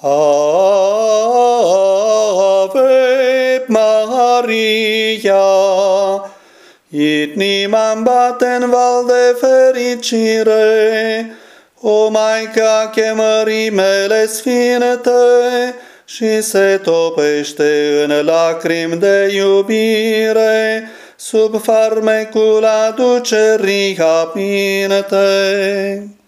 Ave Maria, inima-mi bate în val de fericire, o Maica chemării mele sfinte, și se topește în lacrimi de iubire, sub farmecul aducerii apinete.